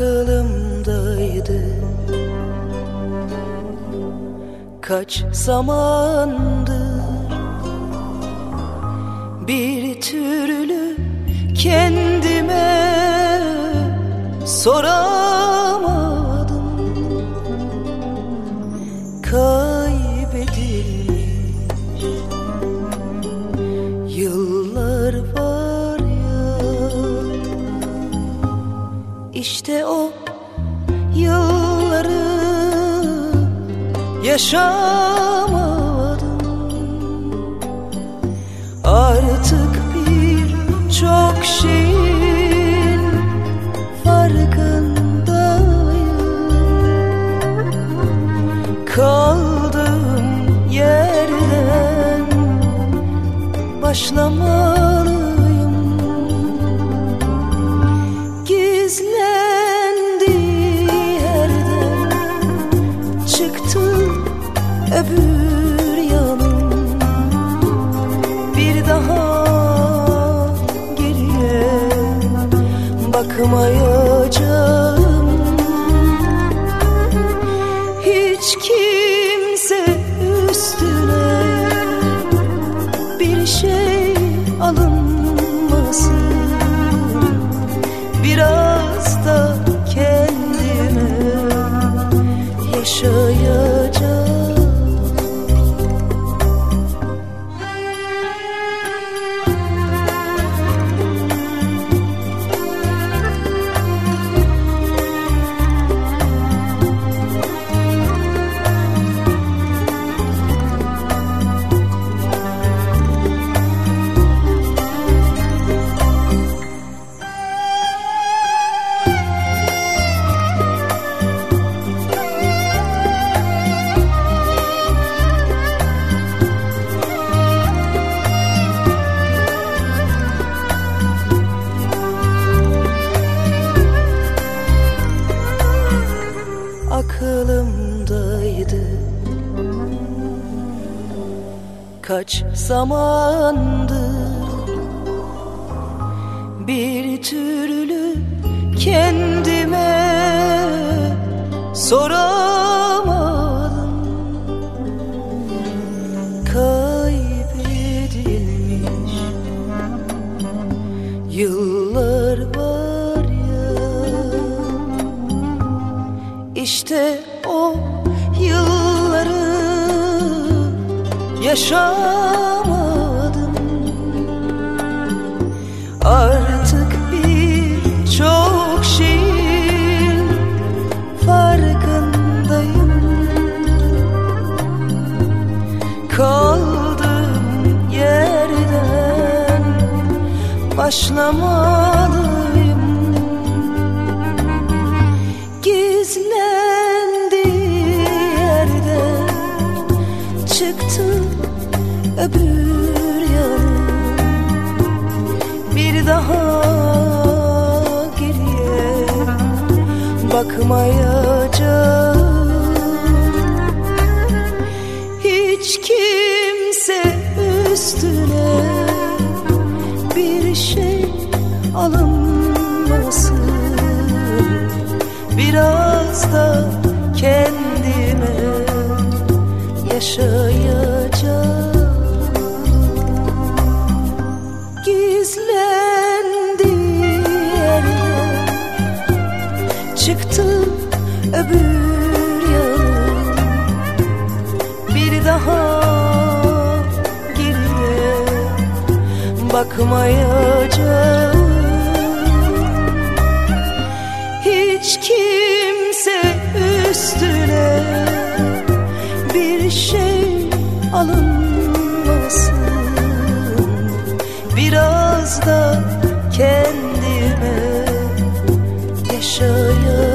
aklımdaydı Kaç zamandır Bir türlü soramadım. Kaybedilmiş yıllar var ya. İşte o yılları yaşamadım. Artık bir çok Kaldığım yerden başlamalıyım. Gizlendiği yerden çıktı öbür yanım. Bir daha geriye bakmayacağım Hiç kimse üstüne bir şey alınmasın. Biraz da kendime yaşayacağım Kaç zamandır bir türlü kendime soramadım. Kaybedilmiş yıllar var ya. İşte o yaşamadım. Artık bir çok şeyin farkındayım. Kaldığım yerden başlamalıyım öbür yanım Bir daha geriye bakmayacağım. Hiç kimse üstüne bir şey alınmasın. Biraz da kendime yaşayacağım Gizlendiği yerden çıktı öbür yanım Bir daha geriye bakmayacağım. Hiç kimse üstüne bir şey alınmasın Biraz da kendime yaşayacağım